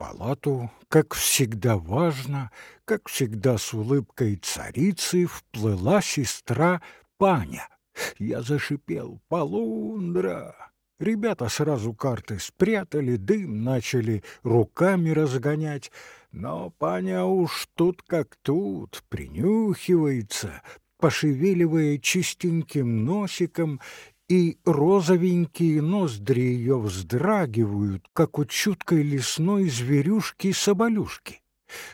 палату, как всегда важно, как всегда с улыбкой царицы вплыла сестра Паня. Я зашипел «Полундра!» Ребята сразу карты спрятали, дым начали руками разгонять, но Паня уж тут как тут, принюхивается, пошевеливая чистеньким носиком и розовенькие ноздри ее вздрагивают, как у чуткой лесной зверюшки-соболюшки.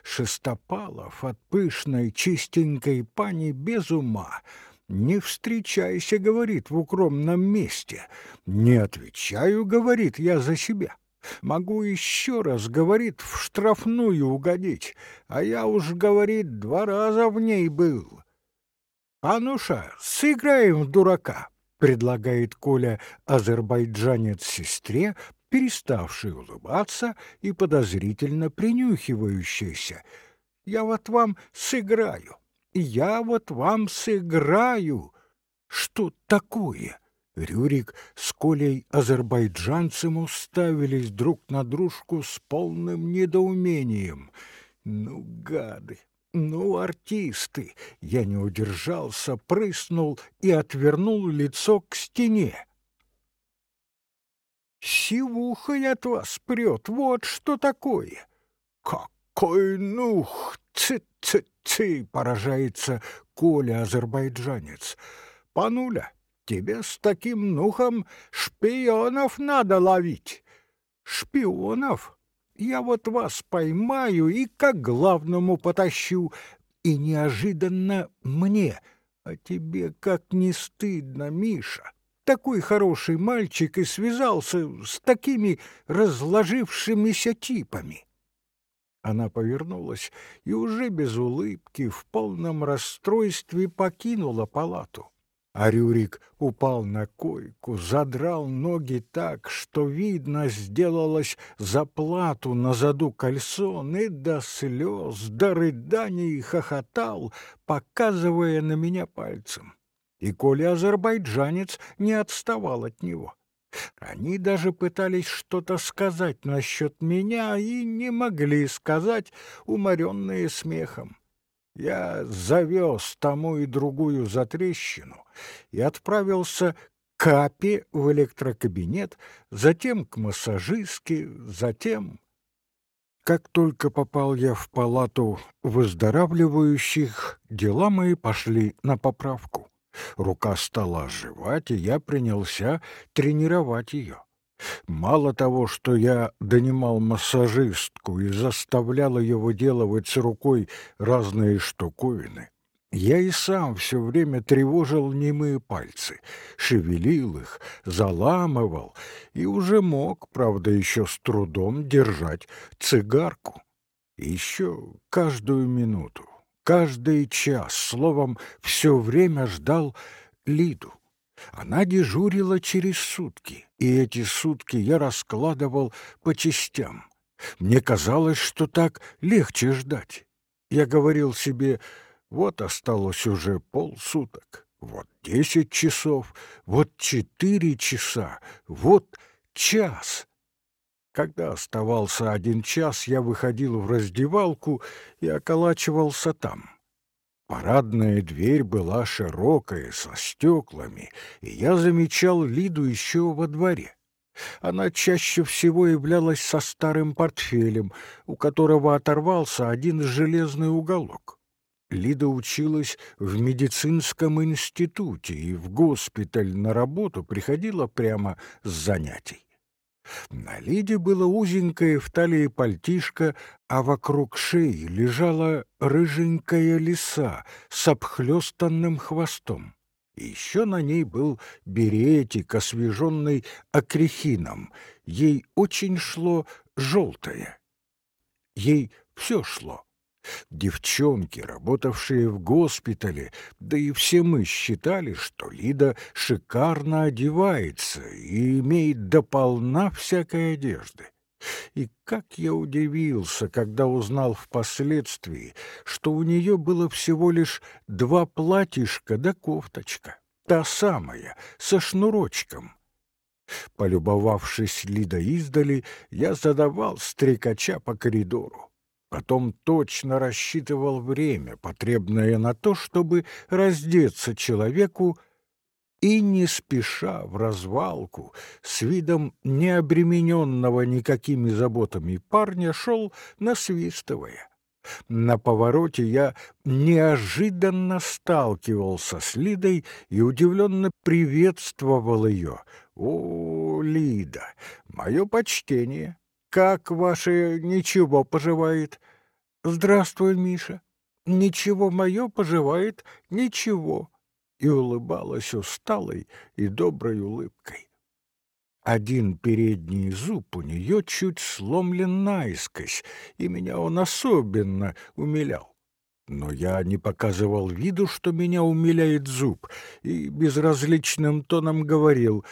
Шестопалов от пышной чистенькой пани без ума. «Не встречайся», — говорит, — «в укромном месте». «Не отвечаю», — говорит, — «я за себя». Могу еще раз, говорит, в штрафную угодить, а я уж, говорит, два раза в ней был. А ну-ша, сыграем в дурака предлагает Коля азербайджанец сестре, переставший улыбаться и подозрительно принюхивающийся. «Я вот вам сыграю, я вот вам сыграю». «Что такое?» Рюрик с Колей азербайджанцем уставились друг на дружку с полным недоумением. «Ну, гады! Ну, артисты! Я не удержался, прыснул и отвернул лицо к стене. Сивухой от вас прет, вот что такое! Какой нух! Цы-цы-цы! Поражается Коля-азербайджанец. Пануля, тебе с таким нухом шпионов надо ловить. Шпионов? Я вот вас поймаю и как главному потащу, и неожиданно мне, а тебе как не стыдно, Миша. Такой хороший мальчик и связался с такими разложившимися типами. Она повернулась и уже без улыбки в полном расстройстве покинула палату. А Рюрик упал на койку, задрал ноги так, что, видно, сделалось заплату на заду кольцон и до слез, до рыданий хохотал, показывая на меня пальцем. И Коля азербайджанец не отставал от него. Они даже пытались что-то сказать насчет меня и не могли сказать, уморенные смехом. Я завез тому и другую затрещину и отправился к Апе в электрокабинет, затем к массажистке, затем... Как только попал я в палату выздоравливающих, дела мои пошли на поправку. Рука стала оживать, и я принялся тренировать ее. Мало того, что я донимал массажистку и заставлял ее выделывать с рукой разные штуковины, я и сам все время тревожил немые пальцы, шевелил их, заламывал и уже мог, правда, еще с трудом держать цигарку. Еще каждую минуту, каждый час, словом, все время ждал Лиду. Она дежурила через сутки, и эти сутки я раскладывал по частям. Мне казалось, что так легче ждать. Я говорил себе, вот осталось уже полсуток, вот десять часов, вот четыре часа, вот час. Когда оставался один час, я выходил в раздевалку и околачивался там. Парадная дверь была широкая, со стеклами, и я замечал Лиду еще во дворе. Она чаще всего являлась со старым портфелем, у которого оторвался один железный уголок. Лида училась в медицинском институте и в госпиталь на работу приходила прямо с занятий. На Лиде было узенькое в талии пальтишко, а вокруг шеи лежала рыженькая лиса с обхлёстанным хвостом. Еще на ней был беретик, освеженный акрехином. Ей очень шло желтое. Ей все шло. Девчонки, работавшие в госпитале, да и все мы считали, что Лида шикарно одевается и имеет дополна всякой одежды. И как я удивился, когда узнал впоследствии, что у нее было всего лишь два платьишка да кофточка, та самая, со шнурочком. Полюбовавшись Лида издали, я задавал стрекача по коридору. Потом точно рассчитывал время, потребное на то, чтобы раздеться человеку, и не спеша в развалку, с видом необремененного никакими заботами парня, шел, насвистывая. На повороте я неожиданно сталкивался с Лидой и удивленно приветствовал ее. «О, Лида, мое почтение! Как ваше ничего поживает?» «Здравствуй, Миша! Ничего мое поживает, ничего!» И улыбалась усталой и доброй улыбкой. Один передний зуб у нее чуть сломлен наискось, и меня он особенно умилял. Но я не показывал виду, что меня умиляет зуб, и безразличным тоном говорил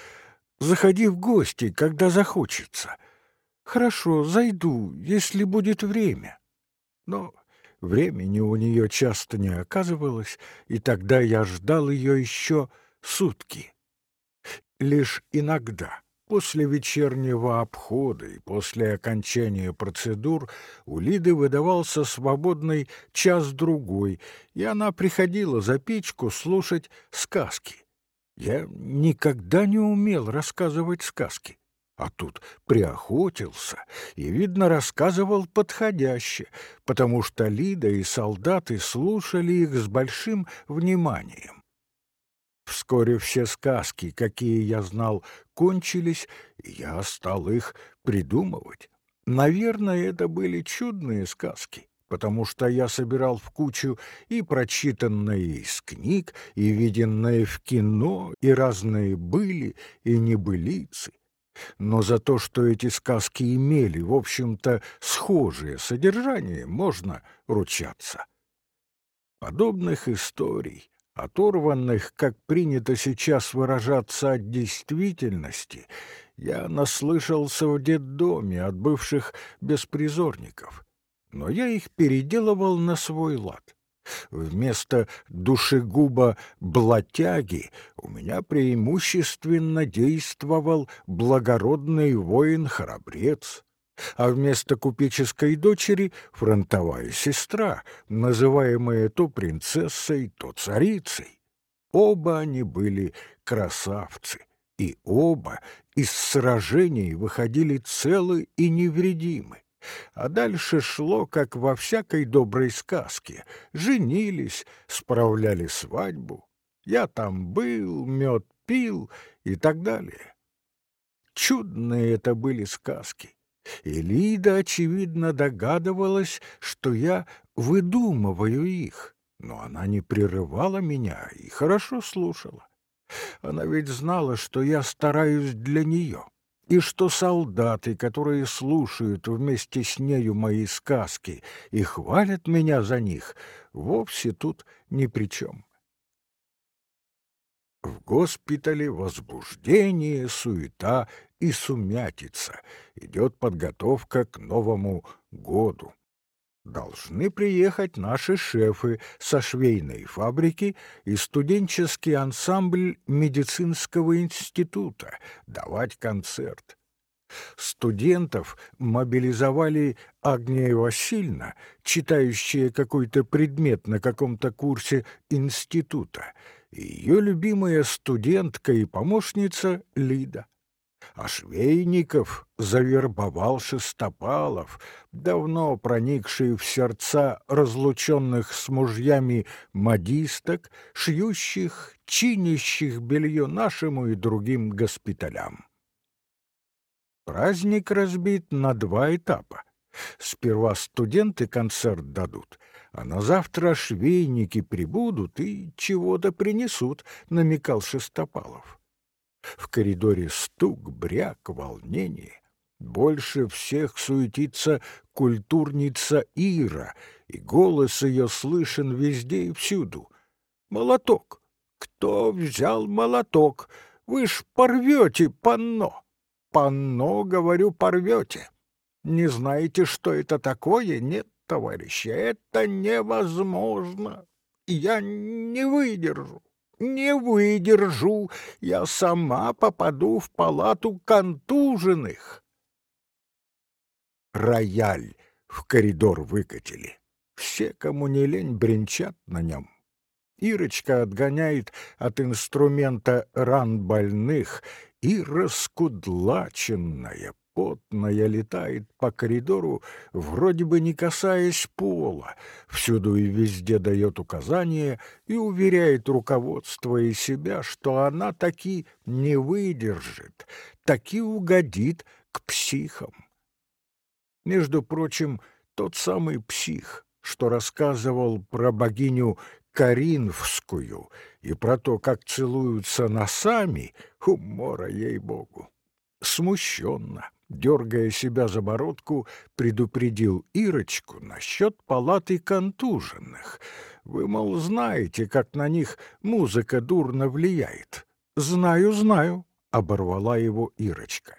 «Заходи в гости, когда захочется». «Хорошо, зайду, если будет время». Но времени у нее часто не оказывалось, и тогда я ждал ее еще сутки. Лишь иногда После вечернего обхода и после окончания процедур у Лиды выдавался свободный час-другой, и она приходила за печку слушать сказки. Я никогда не умел рассказывать сказки, а тут приохотился и, видно, рассказывал подходяще, потому что Лида и солдаты слушали их с большим вниманием. Вскоре все сказки, какие я знал, кончились, и я стал их придумывать. Наверное, это были чудные сказки, потому что я собирал в кучу и прочитанные из книг, и виденные в кино, и разные были, и небылицы. Но за то, что эти сказки имели, в общем-то, схожее содержание, можно ручаться. Подобных историй оторванных, как принято сейчас выражаться, от действительности, я наслышался в детдоме от бывших беспризорников, но я их переделывал на свой лад. Вместо душегуба блатяги у меня преимущественно действовал благородный воин-храбрец, а вместо купеческой дочери — фронтовая сестра, называемая то принцессой, то царицей. Оба они были красавцы, и оба из сражений выходили целы и невредимы. А дальше шло, как во всякой доброй сказке. Женились, справляли свадьбу. Я там был, мед пил и так далее. Чудные это были сказки. И Лида, очевидно, догадывалась, что я выдумываю их, но она не прерывала меня и хорошо слушала. Она ведь знала, что я стараюсь для нее, и что солдаты, которые слушают вместе с нею мои сказки и хвалят меня за них, вовсе тут ни при чем. В госпитале возбуждение, суета и сумятица. Идет подготовка к Новому году. Должны приехать наши шефы со швейной фабрики и студенческий ансамбль медицинского института давать концерт. Студентов мобилизовали Агния Васильевна, читающая какой-то предмет на каком-то курсе института, ее любимая студентка и помощница Лида. А Швейников завербовал Шестопалов, давно проникший в сердца разлученных с мужьями модисток, шьющих, чинящих белье нашему и другим госпиталям. Праздник разбит на два этапа. Сперва студенты концерт дадут, а на завтра швейники прибудут и чего-то принесут, намекал Шестопалов. В коридоре стук, бряк, волнение. Больше всех суетится культурница Ира, и голос ее слышен везде и всюду. «Молоток! Кто взял молоток? Вы ж порвете панно!» «Панно, говорю, порвете!» Не знаете, что это такое? Нет, товарищи, это невозможно. Я не выдержу. Не выдержу, я сама попаду в палату контуженных. Рояль в коридор выкатили. Все, кому не лень, бренчат на нем. Ирочка отгоняет от инструмента ран больных, и раскудлаченная, потная летает по коридору, вроде бы не касаясь пола, всюду и везде дает указания и уверяет руководство и себя, что она таки не выдержит, таки угодит к психам. Между прочим, тот самый псих, что рассказывал про богиню Каринфскую и про то, как целуются носами, умора ей-богу. Смущенно, дергая себя за бородку, предупредил Ирочку насчет палаты контуженных. Вы, мол, знаете, как на них музыка дурно влияет. «Знаю, знаю», — оборвала его Ирочка.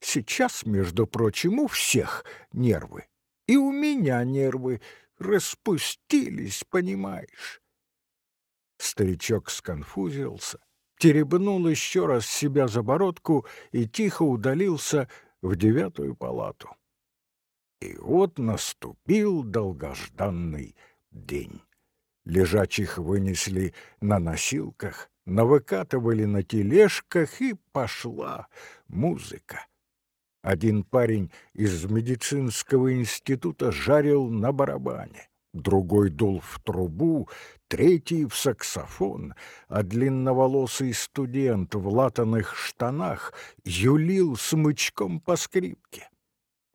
«Сейчас, между прочим, у всех нервы. И у меня нервы распустились, понимаешь. Старичок сконфузился, теребнул еще раз себя за бородку и тихо удалился в девятую палату. И вот наступил долгожданный день. Лежачих вынесли на носилках, навыкатывали на тележках, и пошла музыка. Один парень из медицинского института жарил на барабане другой дул в трубу, третий — в саксофон, а длинноволосый студент в латаных штанах юлил смычком по скрипке.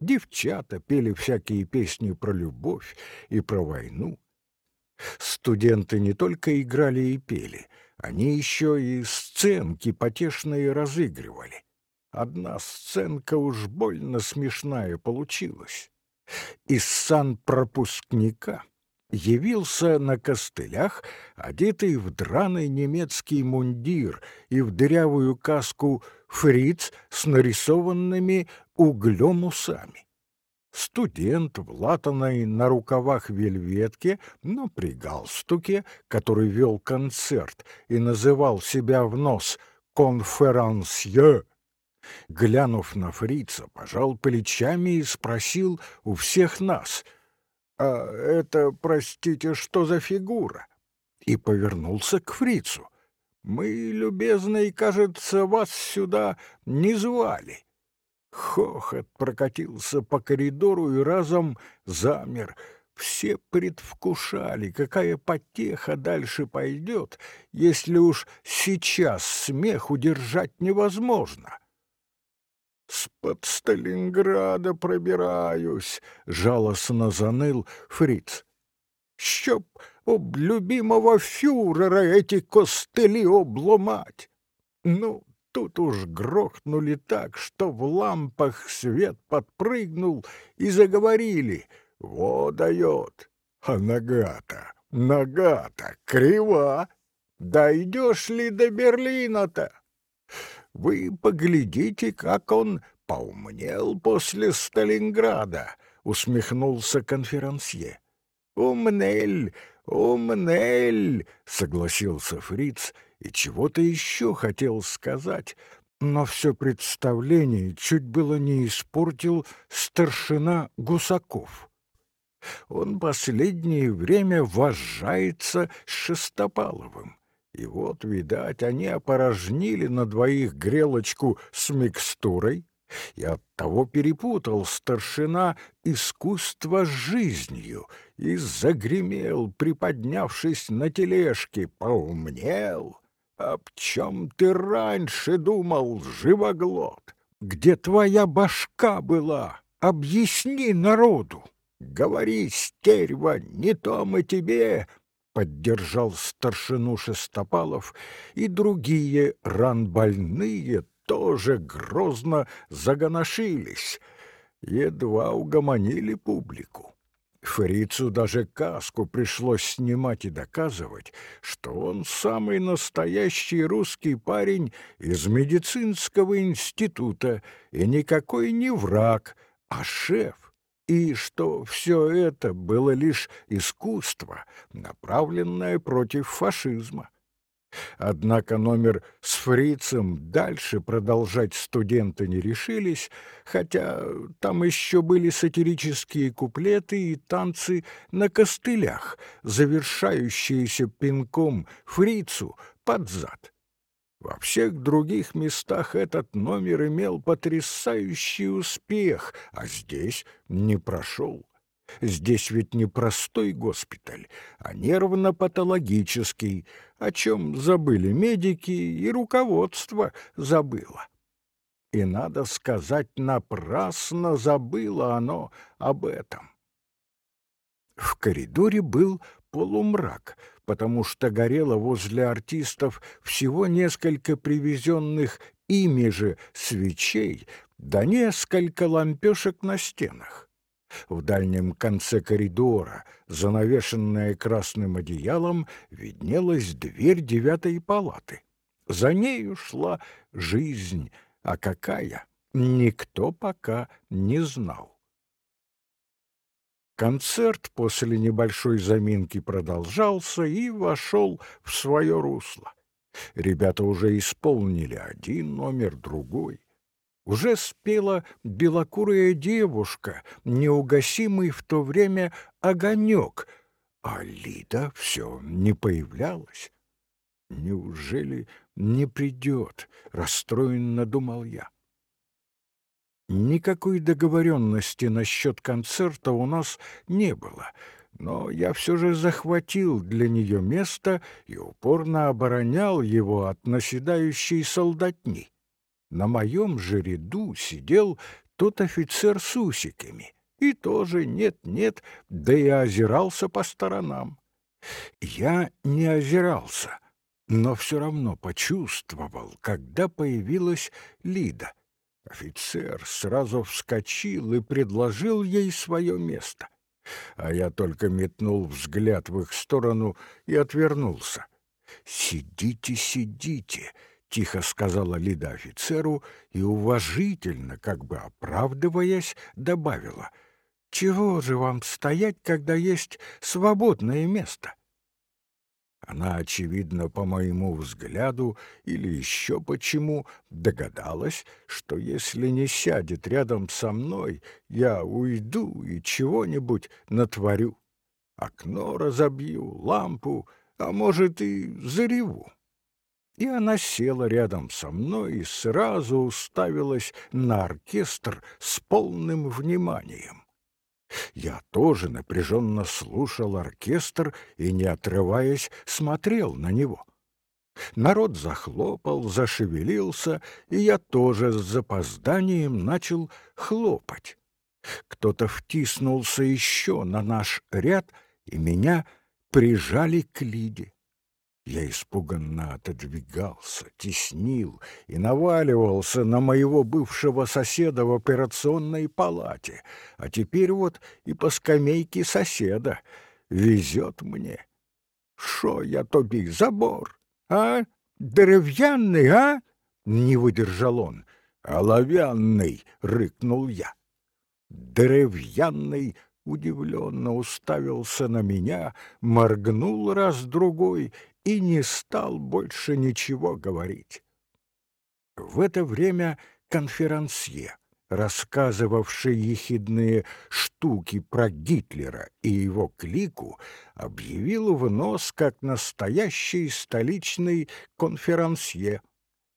Девчата пели всякие песни про любовь и про войну. Студенты не только играли и пели, они еще и сценки потешные разыгрывали. Одна сценка уж больно смешная получилась. Из санпропускника явился на костылях, одетый в драный немецкий мундир и в дырявую каску фриц с нарисованными углем усами. Студент в латаной на рукавах вельветке, но при галстуке, который вел концерт и называл себя в нос «конферансье», глянув на фрица, пожал плечами и спросил у всех нас — «А это, простите, что за фигура?» И повернулся к фрицу. «Мы, любезный, кажется, вас сюда не звали». Хохот прокатился по коридору и разом замер. Все предвкушали, какая потеха дальше пойдет, если уж сейчас смех удержать невозможно. «С-под Сталинграда пробираюсь», — жалостно заныл Фриц. «Щоб об любимого фюрера эти костыли обломать!» Ну, тут уж грохнули так, что в лампах свет подпрыгнул и заговорили. «Во дает! А нога-то, нога-то крива! Дойдешь ли до Берлина-то?» Вы поглядите, как он поумнел после Сталинграда, усмехнулся конферансье. Умнель, умнель, согласился Фриц и чего-то еще хотел сказать, но все представление чуть было не испортил старшина Гусаков. Он последнее время вожжается с Шестопаловым. И вот, видать, они опорожнили на двоих грелочку с микстурой, и оттого перепутал старшина искусство с жизнью и загремел, приподнявшись на тележке, поумнел. «Об чем ты раньше думал, живоглот? Где твоя башка была? Объясни народу!» «Говори, стерва, не то мы тебе поддержал старшину Шестопалов, и другие ранбольные тоже грозно загоношились, едва угомонили публику. Фрицу даже каску пришлось снимать и доказывать, что он самый настоящий русский парень из медицинского института и никакой не враг, а шеф и что все это было лишь искусство, направленное против фашизма. Однако номер с фрицем дальше продолжать студенты не решились, хотя там еще были сатирические куплеты и танцы на костылях, завершающиеся пинком фрицу под зад. Во всех других местах этот номер имел потрясающий успех, а здесь не прошел. Здесь ведь не простой госпиталь, а нервно-патологический, о чем забыли медики и руководство забыло. И, надо сказать, напрасно забыло оно об этом. В коридоре был полумрак, потому что горело возле артистов всего несколько привезенных ими же свечей да несколько лампешек на стенах. В дальнем конце коридора, занавешенная красным одеялом, виднелась дверь девятой палаты. За нею шла жизнь, а какая, никто пока не знал. Концерт после небольшой заминки продолжался и вошел в свое русло. Ребята уже исполнили один номер, другой. Уже спела белокурая девушка, неугасимый в то время огонек, а Лида все не появлялась. Неужели не придет? Расстроенно думал я. Никакой договоренности насчет концерта у нас не было, но я все же захватил для нее место и упорно оборонял его от наседающей солдатни. На моем же ряду сидел тот офицер с усиками, и тоже нет-нет, да и озирался по сторонам. Я не озирался, но все равно почувствовал, когда появилась Лида. Офицер сразу вскочил и предложил ей свое место. А я только метнул взгляд в их сторону и отвернулся. «Сидите, сидите!» — тихо сказала Лида офицеру и уважительно, как бы оправдываясь, добавила. «Чего же вам стоять, когда есть свободное место?» Она, очевидно, по моему взгляду или еще почему, догадалась, что если не сядет рядом со мной, я уйду и чего-нибудь натворю. Окно разобью, лампу, а может и зареву и она села рядом со мной и сразу уставилась на оркестр с полным вниманием. Я тоже напряженно слушал оркестр и, не отрываясь, смотрел на него. Народ захлопал, зашевелился, и я тоже с запозданием начал хлопать. Кто-то втиснулся еще на наш ряд, и меня прижали к Лиде. Я испуганно отодвигался, теснил и наваливался на моего бывшего соседа в операционной палате, а теперь вот и по скамейке соседа. Везет мне. Шо я тобі, забор? А? Дерев'яний, а? Не выдержал он. «Оловянный!» — рыкнул я. «Дерев'яный!» удивленно уставился на меня, моргнул раз-другой и не стал больше ничего говорить. В это время конферансье, рассказывавший ехидные штуки про Гитлера и его клику, объявил в нос как настоящий столичный конферансье.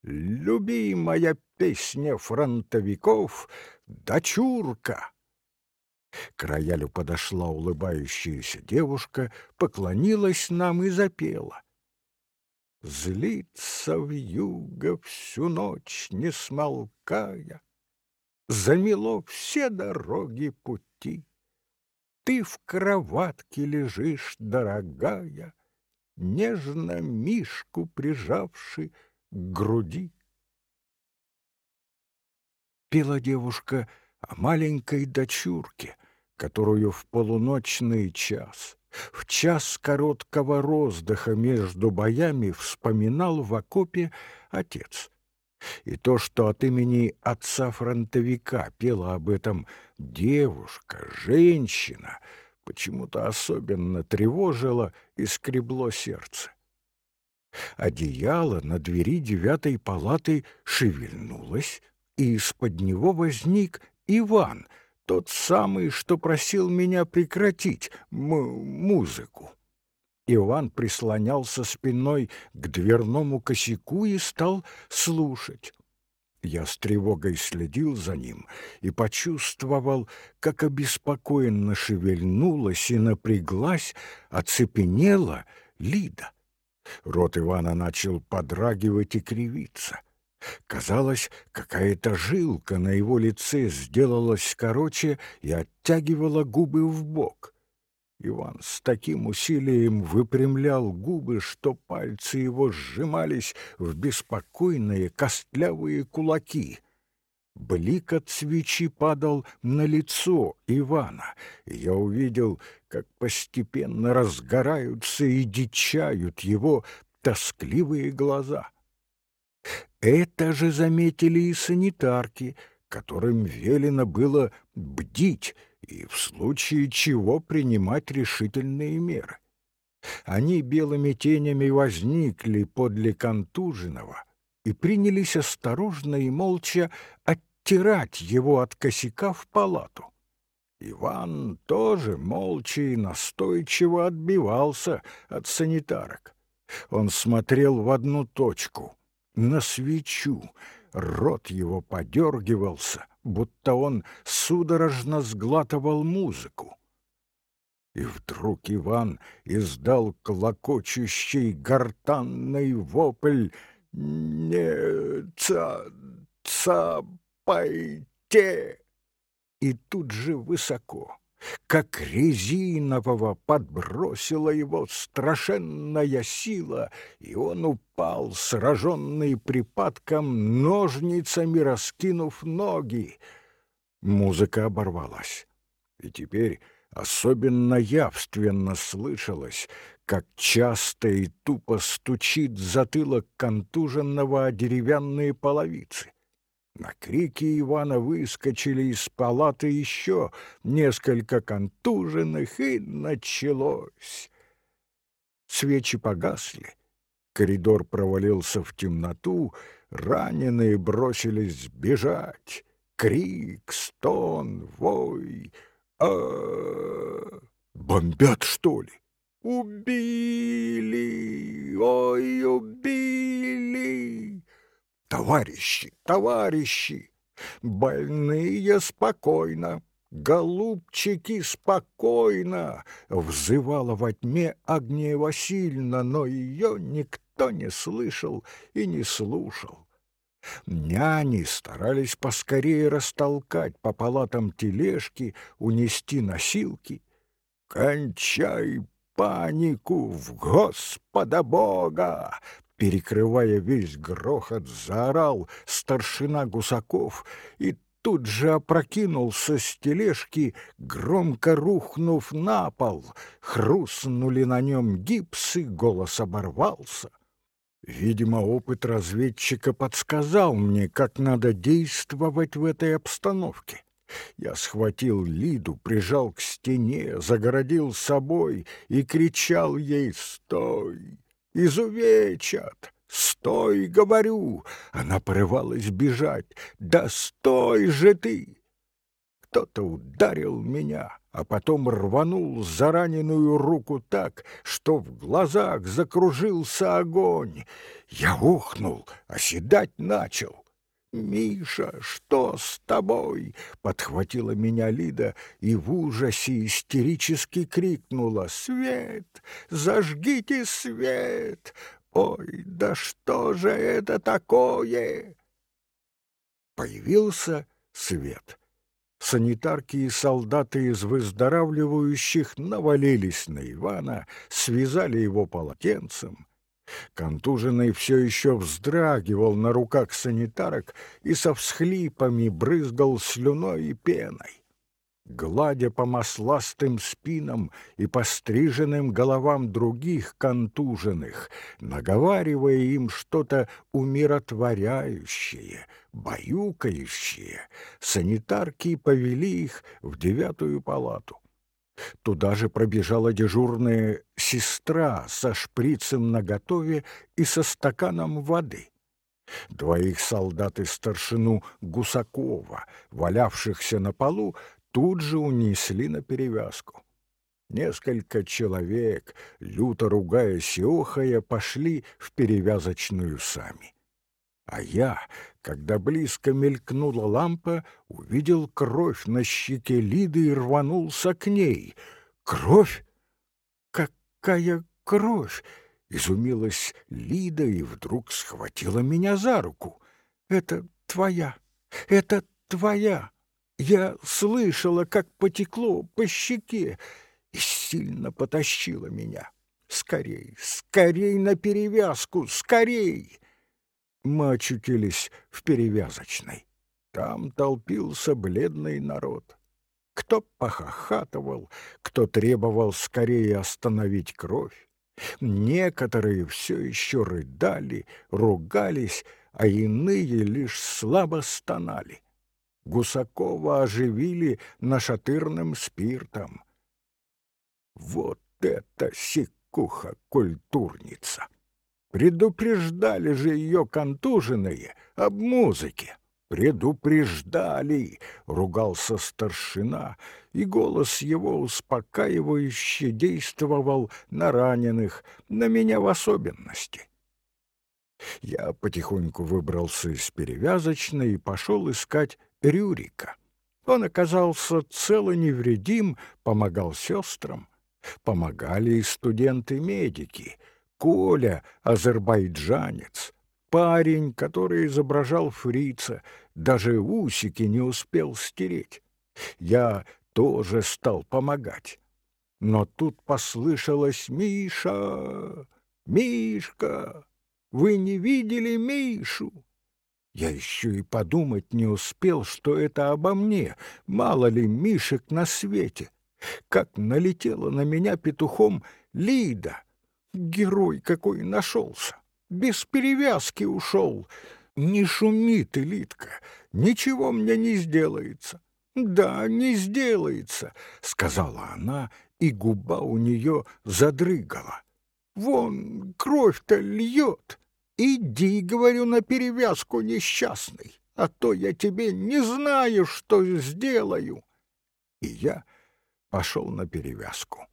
«Любимая песня фронтовиков — «Дочурка». К роялю подошла улыбающаяся девушка, поклонилась нам и запела. Злится вьюга всю ночь, не смолкая, Замело все дороги пути. Ты в кроватке лежишь, дорогая, Нежно мишку прижавши к груди. Пела девушка о маленькой дочурке, Которую в полуночный час в час короткого роздыха между боями вспоминал в окопе отец. И то, что от имени отца-фронтовика пела об этом девушка, женщина, почему-то особенно тревожило и скребло сердце. Одеяло на двери девятой палаты шевельнулось, и из-под него возник Иван, тот самый, что просил меня прекратить музыку. Иван прислонялся спиной к дверному косяку и стал слушать. Я с тревогой следил за ним и почувствовал, как обеспокоенно шевельнулась и напряглась, оцепенела Лида. Рот Ивана начал подрагивать и кривиться. Казалось, какая-то жилка на его лице сделалась короче и оттягивала губы в бок. Иван с таким усилием выпрямлял губы, что пальцы его сжимались в беспокойные костлявые кулаки. Блик от свечи падал на лицо Ивана, и я увидел, как постепенно разгораются и дичают его тоскливые глаза. Это же заметили и санитарки, которым велено было бдить и в случае чего принимать решительные меры. Они белыми тенями возникли подле контуженного и принялись осторожно и молча оттирать его от косяка в палату. Иван тоже молча и настойчиво отбивался от санитарок. Он смотрел в одну точку, на свечу, рот его подергивался, будто он судорожно сглатывал музыку. И вдруг Иван издал клокочущий гортанный вопль «Не ца цапайте!» И тут же высоко, как резинового подбросила его страшенная сила, и он упал, сраженный припадком, ножницами раскинув ноги. Музыка оборвалась, и теперь особенно явственно слышалось, как часто и тупо стучит затылок контуженного о деревянные половицы. На крики Ивана выскочили из палаты еще несколько контуженных, и началось. Свечи погасли, коридор провалился в темноту, раненые бросились бежать. Крик, стон, вой. А, -а, -а бомбят, что ли? Убили! Ой, убили! Товарищи, товарищи, больные спокойно, голубчики спокойно, взывала во тьме Агния Васильевна, но ее никто не слышал и не слушал. Няни старались поскорее растолкать по палатам тележки, унести носилки. «Кончай панику в Господа Бога! Перекрывая весь грохот, заорал старшина Гусаков и тут же опрокинулся с тележки, громко рухнув на пол. Хрустнули на нем гипсы, голос оборвался. Видимо, опыт разведчика подсказал мне, как надо действовать в этой обстановке. Я схватил Лиду, прижал к стене, загородил собой и кричал ей «Стой! Изувечат. Стой, говорю!» Она порывалась бежать. «Да стой же ты!» Кто-то ударил меня, а потом рванул за раненую руку так, что в глазах закружился огонь. Я ухнул, оседать начал. «Миша, что с тобой?» — подхватила меня Лида и в ужасе истерически крикнула. «Свет! Зажгите свет! Ой, да что же это такое?» Появился свет. Санитарки и солдаты из выздоравливающих навалились на Ивана, связали его полотенцем, Контуженный все еще вздрагивал на руках санитарок и со всхлипами брызгал слюной и пеной. Гладя по масластым спинам и постриженным головам других контуженных, наговаривая им что-то умиротворяющее, баюкающее, санитарки повели их в девятую палату. Туда же пробежала дежурная сестра со шприцем наготове и со стаканом воды. Двоих солдат и старшину Гусакова, валявшихся на полу, тут же унесли на перевязку. Несколько человек, люто ругаясь и охая, пошли в перевязочную сами. А я, когда близко мелькнула лампа, увидел кровь на щеке Лиды и рванулся к ней. «Кровь? Какая кровь?» — изумилась Лида и вдруг схватила меня за руку. «Это твоя! Это твоя! Я слышала, как потекло по щеке и сильно потащила меня. Скорей, скорей на перевязку, скорей!» Мы очутились в перевязочной. Там толпился бледный народ. Кто похохатывал, кто требовал скорее остановить кровь. Некоторые все еще рыдали, ругались, а иные лишь слабо стонали. Гусакова оживили нашатырным спиртом. Вот это сикуха-культурница! Предупреждали же ее контуженные об музыке. «Предупреждали!» — ругался старшина, и голос его успокаивающе действовал на раненых, на меня в особенности. Я потихоньку выбрался из перевязочной и пошел искать Рюрика. Он оказался цел и невредим, помогал сестрам. Помогали и студенты-медики — Коля — азербайджанец, парень, который изображал фрица, даже усики не успел стереть. Я тоже стал помогать. Но тут послышалось «Миша! Мишка! Вы не видели Мишу?» Я еще и подумать не успел, что это обо мне, мало ли Мишек на свете. Как налетела на меня петухом Лида — Герой какой нашелся! Без перевязки ушел! Не шуми ты, Литка, ничего мне не сделается. Да, не сделается, сказала она, и губа у нее задрыгала. Вон кровь-то льет. Иди, говорю, на перевязку несчастный, а то я тебе не знаю, что сделаю. И я пошел на перевязку.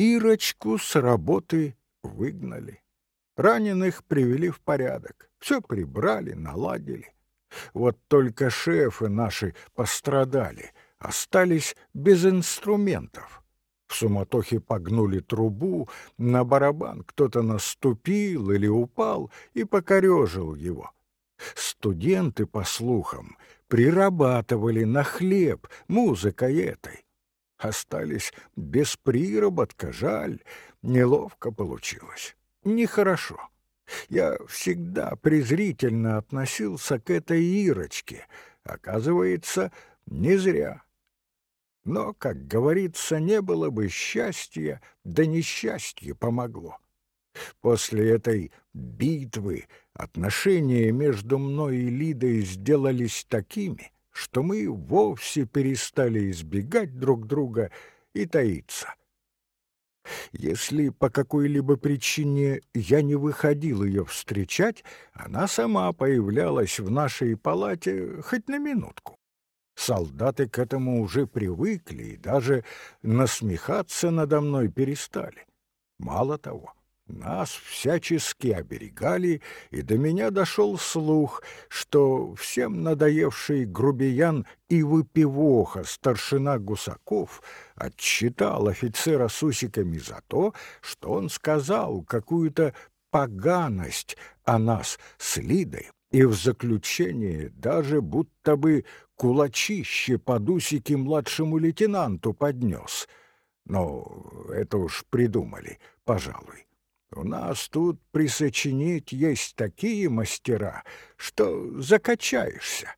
Ирочку с работы выгнали. Раненых привели в порядок, все прибрали, наладили. Вот только шефы наши пострадали, остались без инструментов. В суматохе погнули трубу, на барабан кто-то наступил или упал и покорежил его. Студенты, по слухам, прирабатывали на хлеб музыкой этой остались без приработка, жаль, неловко получилось, нехорошо. Я всегда презрительно относился к этой Ирочке, оказывается, не зря. Но, как говорится, не было бы счастья, да несчастье помогло. После этой битвы отношения между мной и Лидой сделались такими, что мы вовсе перестали избегать друг друга и таиться. Если по какой-либо причине я не выходил ее встречать, она сама появлялась в нашей палате хоть на минутку. Солдаты к этому уже привыкли и даже насмехаться надо мной перестали. Мало того, нас всячески оберегали, и до меня дошел слух, что всем надоевший грубиян и выпивоха старшина Гусаков отчитал офицера с за то, что он сказал какую-то поганость о нас с Лидой, и в заключение даже будто бы кулачище под усики младшему лейтенанту поднес. Но это уж придумали, пожалуй. У нас тут присочинить есть такие мастера, что закачаешься.